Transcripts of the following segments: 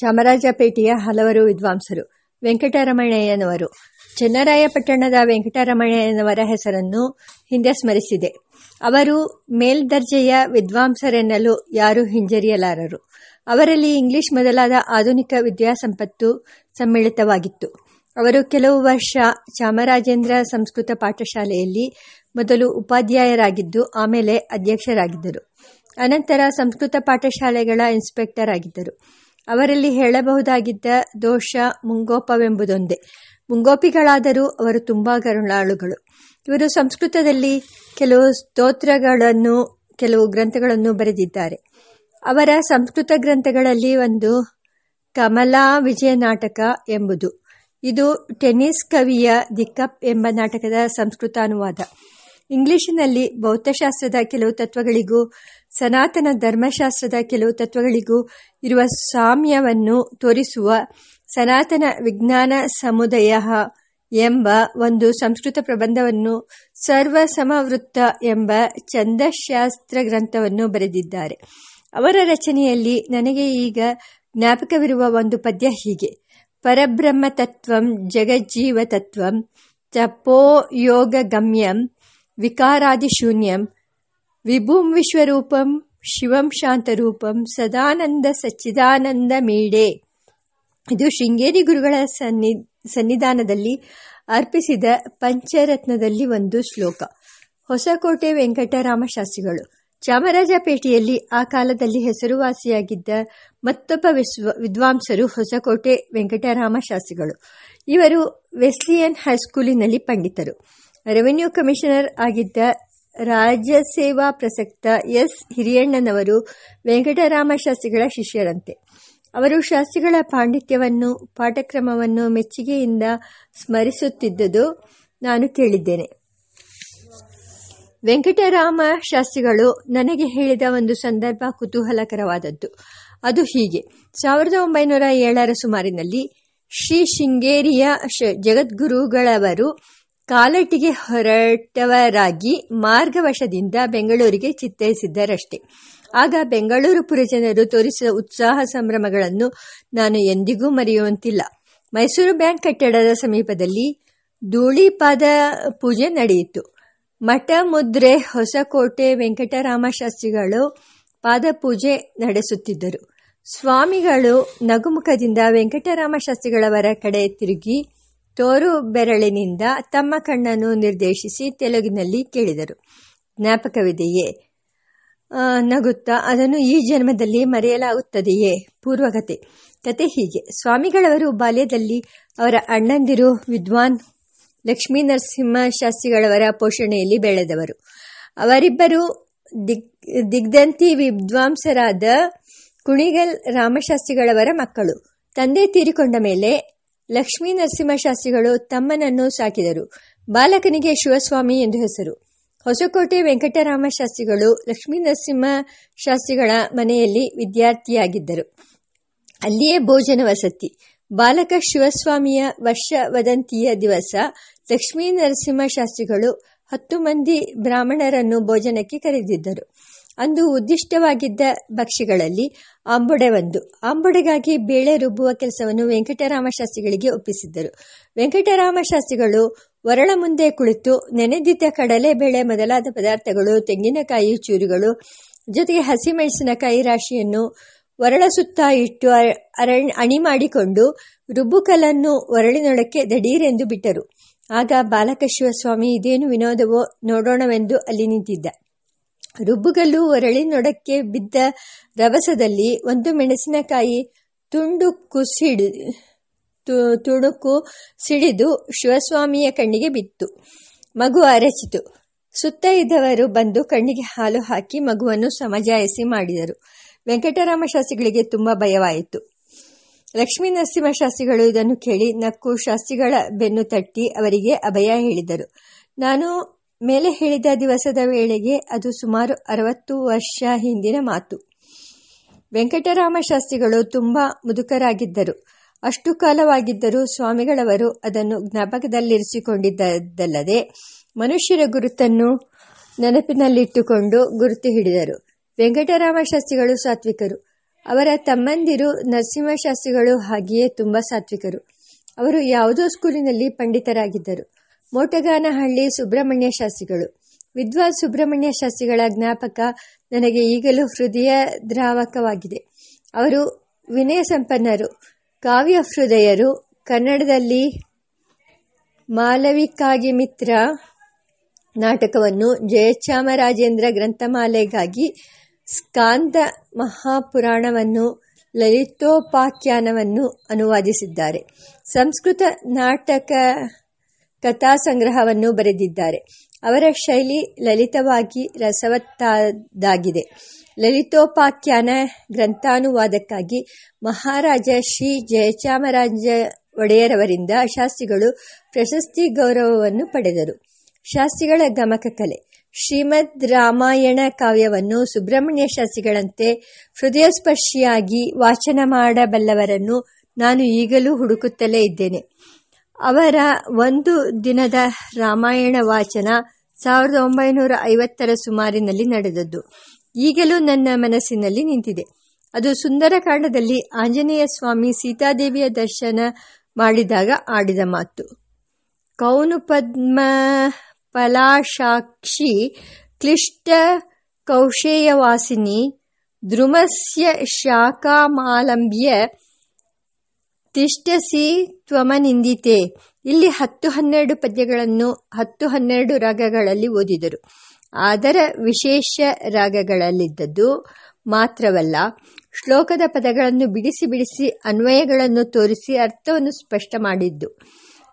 ಚಾಮರಾಜಪೇಟೆಯ ಹಲವರು ವಿದ್ವಾಂಸರು. ವೆಂಕಟರಮಣಯ್ಯನವರು. ಚನ್ನರಾಯಪಟ್ಟಣದ ವೆಂಕಟರಮಣಯ್ಯನವರ ಹೆಸರನ್ನು ಹಿಂದೆ ಸ್ಮರಿಸಿದೆ. ಅವರು ಮೇಲ್ದರ್ಜೆಯ ವಿದ್ವಾಂಸರೆನ್ನಲು ಯಾರೂ ಹಿಂಜರಿಯಲಾರರು. ಅವರಲ್ಲಿ ಇಂಗ್ಲಿಷ್ ಮೊದಲಾದ ಆಧುನಿಕ ವಿದ್ಯಾಸಂಪತ್ತು ಸಮ್ಮಿಳಿತವಾಗಿತ್ತು. ಅವರು ಕೆಲವು ವರ್ಷ ಚಾಮರಾಜೇಂದ್ರ ಸಂಸ್ಕೃತ ಪಾಠಶಾಲೆಯಲ್ಲಿ ಮೊದಲು ಉಪಾಧ್ಯಾಯರಾಗಿದ್ದು, ಆಮೇಲೆ ಅಧ್ಯಕ್ಷರಾಗಿದ್ದರು. ಅನಂತರ ಸಂಸ್ಕೃತ ಪಾಠಶಾಲೆಗಳ ಇನ್ಸ್ಪೆಕ್ಟರ್ ಆಗಿದ್ದರು ಅವರಲ್ಲಿ ಹೇಳಬಹುದಾಗಿದ್ದ ದೋಷ ಮುಂಗೋಪವೆಂಬುದೊಂದೇ. ಮುಂಗೋಪಿಗಳಾದರೂ ಅವರು ತುಂಬಾ ಕರುಣಾಳುಗಳು ಇವರು ಸಂಸ್ಕೃತದಲ್ಲಿ ಕೆಲವು ಸ್ತೋತ್ರಗಳನ್ನು, ಕೆಲವು ಗ್ರಂಥಗಳನ್ನು ಬರೆದಿದ್ದಾರೆ. ಅವರ ಸಂಸ್ಕೃತ ಗ್ರಂಥಗಳಲ್ಲಿ ಒಂದು ಕಮಲಾ ವಿಜಯ ನಾಟಕ ಎಂಬುದು. ಇದು ಟೆನ್ನಿಸ್ ಕವಿಯ ದಿಕ್ಕಪ್ ಎಂಬ ನಾಟಕದ ಸಂಸ್ಕೃತ ಅನುವಾದ ಇಂಗ್ಲಿಷಿನಲ್ಲಿ ಭೌತಶಾಸ್ತ್ರದ ಕೆಲವು ತತ್ವಗಳಿಗೂ ಸನಾತನ ಧರ್ಮಶಾಸ್ತ್ರದ ಕೆಲವು ತತ್ವಗಳಿಗೂ ಇರುವ ಸಾಮ್ಯವನ್ನು ತೋರಿಸುವ ಸನಾತನ ವಿಜ್ಞಾನ ಸಮುದಯ ಎಂಬ ಒಂದು ಸಂಸ್ಕೃತ ಪ್ರಬಂಧವನ್ನು ಸರ್ವಸಮವೃತ್ತ ಎಂಬ ಛಂದಶಾಸ್ತ್ರ ಗ್ರಂಥವನ್ನು ಬರೆದಿದ್ದಾರೆ. ಅವರ ರಚನೆಯಲ್ಲಿ ನನಗೆ ಈಗ ಜ್ಞಾಪಕವಿರುವ ಒಂದು ಪದ್ಯ ಹೀಗೆ. ಪರಬ್ರಹ್ಮ ತತ್ವಂ, ಜಗಜ್ಜೀವ ತತ್ವಂ, ತಪೋ ಯೋಗ ಗಮ್ಯಂ ವಿಕಾರಾದಿಶೂನ್ಯಂ ವಿಭುಂ ವಿಶ್ವರೂಪಂ, ಶಿವಂ ಶಾಂತರೂಪಂ, ಸದಾನಂದ ಸಚ್ಚಿದಾನಂದ ಮೇಡೆ. ಇದು ಶೃಂಗೇರಿ ಗುರುಗಳ ಸನ್ನಿ, ಸನ್ನಿಧಾನದಲ್ಲಿ ಅರ್ಪಿಸಿದ ಪಂಚರತ್ನದಲ್ಲಿ ಒಂದು ಶ್ಲೋಕ. ಹೊಸಕೋಟೆ ವೆಂಕಟರಾಮ ಶಾಸ್ತ್ರಿಗಳು. ಚಾಮರಾಜಪೇಟೆಯಲ್ಲಿ ಆ ಕಾಲದಲ್ಲಿ ಹೆಸರುವಾಸಿಯಾಗಿದ್ದ ಮತ್ತೊಬ್ಬ ವಿಶ್ವ, ವಿದ್ವಾಂಸರು ಹೊಸಕೋಟೆ ವೆಂಕಟರಾಮ ಶಾಸ್ತ್ರಿಗಳು. ಇವರು ವೆಸ್ಲಿಯನ್ ಹೈಸ್ಕೂಲಿನಲ್ಲಿ ಪಂಡಿತರು. ರೆವಿನ್ಯೂ ಕಮಿಷನರ್ ಆಗಿದ್ದ ರಾಜ್ಯಸೇವಾ ಪ್ರಸಕ್ತ ಎಸ್. ಹಿರಿಯಣ್ಣನವರು ವೆಂಕಟರಾಮ ಶಾಸ್ತ್ರಿಗಳ ಶಿಷ್ಯರಂತೆ. ಅವರು ಶಾಸ್ತ್ರಿಗಳ ಪಾಂಡಿತ್ಯವನ್ನು ಪಾಠಕ್ರಮವನ್ನು ಮೆಚ್ಚುಗೆಯಿಂದ ಸ್ಮರಿಸುತ್ತಿದ್ದುದು ನಾನು ಕೇಳಿದ್ದೇನೆ. ವೆಂಕಟರಾಮ ಶಾಸ್ತ್ರಿಗಳು ನನಗೆ ಹೇಳಿದ ಒಂದು ಸಂದರ್ಭ ಕುತೂಹಲಕರವಾದದ್ದು. ಅದು ಹೀಗೆ. ಸಾವಿರದ ಒಂಬೈನೂರ ಏಳರ ಸುಮಾರಿನಲ್ಲಿ ಶ್ರೀ ಶೃಂಗೇರಿಯ ಜಗದ್ಗುರುಗಳವರು ಕಾಲಟಿಗೆ ಹೊರಟವರಾಗಿ ಮಾರ್ಗವಶದಿಂದ ಬೆಂಗಳೂರಿಗೆ ಚಿತ್ತೈಸಿದ್ದರಷ್ಟೇ. ಆಗ ಬೆಂಗಳೂರು ಪುರಜನರು ತೋರಿಸಿದ ಉತ್ಸಾಹ ಸಂಭ್ರಮಗಳನ್ನು ನಾನು ಎಂದಿಗೂ ಮರೆಯುವಂತಿಲ್ಲ. ಮೈಸೂರು ಬ್ಯಾಂಕ್ ಕಟ್ಟಡದ ಸಮೀಪದಲ್ಲಿ ಧೂಳಿಪಾದ ಪೂಜೆ ನಡೆಯಿತು. ಮಠ, ಮುದ್ರೆ ಹೊಸಕೋಟೆ ವೆಂಕಟರಾಮ ಶಾಸ್ತ್ರಿಗಳು ಪಾದಪೂಜೆ ನಡೆಸುತ್ತಿದ್ದರು. ಸ್ವಾಮಿಗಳು ನಗುಮುಖದಿಂದ ವೆಂಕಟರಾಮ ಶಾಸ್ತ್ರಿಗಳವರ ಕಡೆ ತಿರುಗಿ ತೋರು ಬೆರಳಿನಿಂದ ತಮ್ಮ ಕಣ್ಣನ್ನು ನಿರ್ದೇಶಿಸಿ ತೆಲುಗಿನಲ್ಲಿ ಕೇಳಿದರು. ಜ್ಞಾಪಕವಿದೆಯೇ? ನಗುತ್ತಾ ಅದನ್ನು ಈ ಜನ್ಮದಲ್ಲಿ ಮರೆಯಲಾಗುತ್ತದೆಯೇ? ಪೂರ್ವಕತೆ. ಕತೆ ಹೀಗೆ. ಸ್ವಾಮಿಗಳವರು ಬಾಲ್ಯದಲ್ಲಿ ಅವರ ಅಣ್ಣಂದಿರು ವಿದ್ವಾನ್ ಲಕ್ಷ್ಮೀ ನರಸಿಂಹ ಶಾಸ್ತ್ರಿಗಳವರ ಪೋಷಣೆಯಲ್ಲಿ ಬೆಳೆದವರು. ಅವರಿಬ್ಬರು ದಿಗ್ ದಿಗ್ಧಂತಿ ವಿದ್ವಾಂಸರಾದ ಕುಣಿಗಲ್ ರಾಮಶಾಸ್ತ್ರಿಗಳವರ ಮಕ್ಕಳು. ತಂದೆ ತೀರಿಕೊಂಡ ಮೇಲೆ ಲಕ್ಷ್ಮೀ ನರಸಿಂಹಶಾಸ್ತ್ರಿಗಳು ತಮ್ಮನನ್ನು ಸಾಕಿದರು. ಬಾಲಕನಿಗೆ ಶಿವಸ್ವಾಮಿ ಎಂದು ಹೆಸರು. ಹೊಸಕೋಟೆ ವೆಂಕಟರಾಮ ಶಾಸ್ತ್ರಿಗಳು ಲಕ್ಷ್ಮೀ ನರಸಿಂಹ ಶಾಸ್ತ್ರಿಗಳ ಮನೆಯಲ್ಲಿ ವಿದ್ಯಾರ್ಥಿಯಾಗಿದ್ದರು. ಅಲ್ಲಿಯೇ ಭೋಜನ ವಸತಿ. ಬಾಲಕ ಶಿವಸ್ವಾಮಿಯ ವರ್ಷ ವದಂತಿಯ ದಿವಸ ಲಕ್ಷ್ಮೀ ನರಸಿಂಹ ಶಾಸ್ತ್ರಿಗಳು ಹತ್ತು ಮಂದಿ ಬ್ರಾಹ್ಮಣರನ್ನು ಭೋಜನಕ್ಕೆ ಕರೆದಿದ್ದರು. ಅಂದು ಉದ್ದಿಷ್ಟವಾಗಿದ್ದ ಭಕ್ಷ್ಯಗಳಲ್ಲಿ ಆಂಬೊಡೆ ಒಂದು. ಆಂಬೊಡೆಗಾಗಿ ಬೇಳೆ ರುಬ್ಬುವ ಕೆಲಸವನ್ನು ವೆಂಕಟರಾಮ ಶಾಸ್ತ್ರಿಗಳಿಗೆ ಒಪ್ಪಿಸಿದ್ದರು. ವೆಂಕಟರಾಮ ಶಾಸ್ತ್ರಿಗಳು ಒರಳ ಮುಂದೆ ಕುಳಿತು ನೆನೆದಿದ್ದ ಕಡಲೆ ಬೇಳೆ ಮೊದಲಾದ ಪದಾರ್ಥಗಳು, ತೆಂಗಿನಕಾಯಿ ಚೂರುಗಳು, ಜೊತೆಗೆ ಹಸಿಮೆಣಸಿನಕಾಯಿ ರಾಶಿಯನ್ನು ಒರಳ ಸುತ್ತ ಇಟ್ಟು ಅಣಿ ಮಾಡಿಕೊಂಡು ರುಬ್ಬುಕಲ್ಲನ್ನು ಒರಳಿನೊಳಕ್ಕೆ ದಡೀರೆಂದು ಬಿಟ್ಟರು. ಆಗ ಬಾಲಕ ಶಿವಸ್ವಾಮಿ ಇದೇನು ವಿನೋದವೋ ನೋಡೋಣವೆಂದು ಅಲ್ಲಿ ನಿಂತಿದ್ದ. ರುಬ್ಬುಗಲ್ಲು ಒರಳಿನೊಡಕ್ಕೆ ಬಿದ್ದ ರಭಸದಲ್ಲಿ ಒಂದು ಮೆಣಸಿನಕಾಯಿ ತುಂಡು ಕುಸಿಡಿ ತುಣುಕು ಸಿಡಿದು ಶಿವಸ್ವಾಮಿಯ ಕಣ್ಣಿಗೆ ಬಿತ್ತು. ಮಗು ಅರಚಿತು. ಸುತ್ತ ಇದ್ದವರು ಬಂದು ಕಣ್ಣಿಗೆ ಹಾಲು ಹಾಕಿ ಮಗುವನ್ನು ಸಮಜಾಯಿಸಿ ಮಾಡಿದರು. ವೆಂಕಟರಾಮ ಶಾಸ್ತ್ರಿಗಳಿಗೆ ತುಂಬಾ ಭಯವಾಯಿತು. ಲಕ್ಷ್ಮೀ ನರಸಿಂಹ ಶಾಸ್ತ್ರಿಗಳು ಇದನ್ನು ಕೇಳಿ ನಕ್ಕು ಶಾಸ್ತ್ರಿಗಳ ಬೆನ್ನು ತಟ್ಟಿ ಅವರಿಗೆ ಅಭಯ ಹೇಳಿದರು. ನಾನು ಮೇಲೆ ಹೇಳಿದ ದಿವಸದ ವೇಳೆಗೆ ಅದು ಸುಮಾರು ಅರವತ್ತು ವರ್ಷ ಹಿಂದಿನ ಮಾತು. ವೆಂಕಟರಾಮ ಶಾಸ್ತ್ರಿಗಳು ತುಂಬಾ ಮುದುಕರಾಗಿದ್ದರು. ಅಷ್ಟು ಕಾಲವಾಗಿದ್ದರೂ ಸ್ವಾಮಿಗಳವರು ಅದನ್ನು ಜ್ಞಾಪಕದಲ್ಲಿರಿಸಿಕೊಂಡಿದ್ದಲ್ಲದೆ ಮನುಷ್ಯರ ಗುರುತನ್ನು ನೆನಪಿನಲ್ಲಿಟ್ಟುಕೊಂಡು ಗುರುತು ಹಿಡಿದರು. ವೆಂಕಟರಾಮ ಶಾಸ್ತ್ರಿಗಳು ಸಾತ್ವಿಕರು. ಅವರ ತಮ್ಮಂದಿರು ನರಸಿಂಹಶಾಸ್ತ್ರಿಗಳು ಹಾಗೆಯೇ ತುಂಬ ಸಾತ್ವಿಕರು. ಅವರು ಯಾವುದೋ ಸ್ಕೂಲಿನಲ್ಲಿ ಪಂಡಿತರಾಗಿದ್ದರು. ಮೋಟಗಾನಹಳ್ಳಿ ಸುಬ್ರಹ್ಮಣ್ಯ ಶಾಸ್ತ್ರಿಗಳು ವಿದ್ವಾನ್ ಸುಬ್ರಹ್ಮಣ್ಯ ಶಾಸ್ತ್ರಿಗಳ ಜ್ಞಾಪಕ ನನಗೆ ಈಗಲೂ ಹೃದಯ ದ್ರಾವಕವಾಗಿದೆ. ಅವರು ವಿನಯ ಸಂಪನ್ನರು, ಕಾವ್ಯ ಹೃದಯರು, ಕನ್ನಡದಲ್ಲಿ ಮಾಲವಿಕಾಗಿ ಮಿತ್ರ ನಾಟಕವನ್ನು ಜಯಚಾಮರಾಜೇಂದ್ರ ಗ್ರಂಥಮಾಲೆಗಾಗಿ ಸ್ಕಾಂದ ಮಹಾಪುರಾಣವನ್ನು ಲಲಿತೋಪಾಖ್ಯಾನವನ್ನು ಅನುವಾದಿಸಿದ್ದಾರೆ. ಸಂಸ್ಕೃತ ನಾಟಕ ಕಥಾ ಸಂಗ್ರಹವನ್ನು ಬರೆದಿದ್ದಾರೆ. ಅವರ ಶೈಲಿ ಲಲಿತವಾಗಿ ರಸವತ್ತಾದಾಗಿದೆ. ಲಲಿತೋಪಾಖ್ಯಾನ ಗ್ರಂಥಾನುವಾದಕ್ಕಾಗಿ ಮಹಾರಾಜ ಶ್ರೀ ಜಯಚಾಮರಾಜ ಒಡೆಯರವರಿಂದ ಶಾಸ್ತ್ರಿಗಳು ಪ್ರಶಸ್ತಿ ಗೌರವವನ್ನು ಪಡೆದರು. ಶಾಸ್ತ್ರಿಗಳ ಗಮಕ ಕಲೆ. ಶ್ರೀಮದ್ ರಾಮಾಯಣ ಕಾವ್ಯವನ್ನು ಸುಬ್ರಹ್ಮಣ್ಯ ಶಾಸ್ತ್ರಿಗಳಂತೆ ಹೃದಯಸ್ಪರ್ಶಿಯಾಗಿ ವಾಚನ ಮಾಡಬಲ್ಲವರನ್ನು ನಾನು ಈಗಲೂ ಹುಡುಕುತ್ತಲೇ ಇದ್ದೇನೆ. ಅವರ ಒಂದು ದಿನದ ರಾಮಾಯಣ ವಾಚನ ಸಾವಿರದ ಒಂಬೈನೂರ ಐವತ್ತರ ಸುಮಾರಿನಲ್ಲಿ ನಡೆದದ್ದು. ಈಗಲೂ ನನ್ನ ಮನಸ್ಸಿನಲ್ಲಿ ನಿಂತಿದೆ. ಅದು ಸುಂದರಕಾಂಡದಲ್ಲಿ ಆಂಜನೇಯ ಸ್ವಾಮಿ ಸೀತಾದೇವಿಯ ದರ್ಶನ ಮಾಡಿದಾಗ ಆಡಿದ ಮಾತು. ಕೌನು ಪದ್ಮ ಫಲಾಶಾಕ್ಷಿ ಕ್ಲಿಷ್ಟ ಕೌಶೇಯವಾಸಿನಿ ದ್ರುಮಸ್ಯ ಶಾಖಾಮಾಲಂಬ್ಯ ತಿಷ್ಟಸಿ ತ್ವಮನಿಂದಿತೆ. ಇಲ್ಲಿ ಹತ್ತು ಹನ್ನೆರಡು ಪದ್ಯಗಳನ್ನು ಹತ್ತು ಹನ್ನೆರಡು ರಾಗಗಳಲ್ಲಿ ಓದಿದರು. ಅದರ ವಿಶೇಷ ರಾಗಗಳಲ್ಲಿದ್ದದ್ದು ಮಾತ್ರವಲ್ಲ, ಶ್ಲೋಕದ ಪದಗಳನ್ನು ಬಿಡಿಸಿ ಬಿಡಿಸಿ ಅನ್ವಯಗಳನ್ನು ತೋರಿಸಿ ಅರ್ಥವನ್ನು ಸ್ಪಷ್ಟ ಮಾಡಿದ್ದು.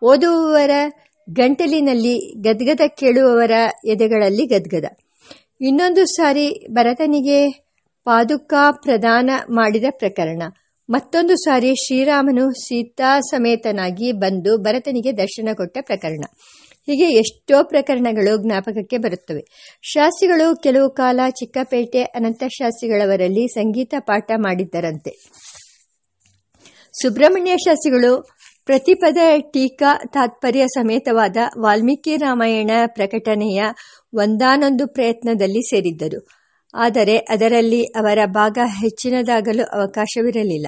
ಓದುವವರ ಗಂಟಲಿನಲ್ಲಿ ಗದ್ಗದ ಕೇಳುವವರ ಎದೆಗಳಲ್ಲಿ ಗದ್ಗದ. ಇನ್ನೊಂದು ಸಾರಿ ಭರತನಿಗೆ ಪಾದುಕಾ ಪ್ರದಾನ ಮಾಡಿದ ಪ್ರಕರಣ. ಮತ್ತೊಂದು ಸಾರಿ ಶ್ರೀರಾಮನು ಸೀತಾ ಸಮೇತನಾಗಿ ಬಂದು ಭರತನಿಗೆ ದರ್ಶನ ಕೊಟ್ಟ ಪ್ರಕರಣ. ಹೀಗೆ ಎಷ್ಟೋ ಪ್ರಕರಣಗಳು ಜ್ಞಾಪಕಕ್ಕೆ ಬರುತ್ತವೆ. ಶಾಸ್ತ್ರಿಗಳು ಕೆಲವು ಕಾಲ ಚಿಕ್ಕಪೇಟೆ ಅನಂತಶಾಸ್ತ್ರಿಗಳವರಲ್ಲಿ ಸಂಗೀತ ಪಾಠ ಮಾಡಿದ್ದರಂತೆ. ಸುಬ್ರಹ್ಮಣ್ಯ ಶಾಸ್ತ್ರಿಗಳು ಪ್ರತಿಪದ ಟೀಕಾ ತಾತ್ಪರ್ಯ ಸಮೇತವಾದ ವಾಲ್ಮೀಕಿ ರಾಮಾಯಣ ಪ್ರಕಟಣೆಯ ಒಂದಾನೊಂದು ಪ್ರಯತ್ನದಲ್ಲಿ ಸೇರಿದ್ದರು. ಆದರೆ ಅದರಲ್ಲಿ ಅವರ ಭಾಗ ಹೆಚ್ಚಿನದಾಗಲು ಅವಕಾಶವಿರಲಿಲ್ಲ.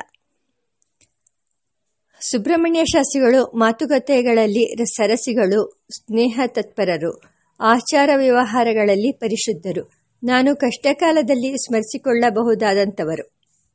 ಸುಬ್ರಹ್ಮಣ್ಯ ಶಾಸ್ತ್ರಿಗಳು ಮಾತುಕತೆಗಳಲ್ಲಿ ಸರಸಿಗಳು ಸ್ನೇಹ ತತ್ಪರರು ಆಚಾರ ವ್ಯವಹಾರಗಳಲ್ಲಿ ಪರಿಶುದ್ಧರು. ನಾನು ಕಷ್ಟಕಾಲದಲ್ಲಿ ಸ್ಮರಿಸಿಕೊಳ್ಳಬಹುದಾದಂಥವರು.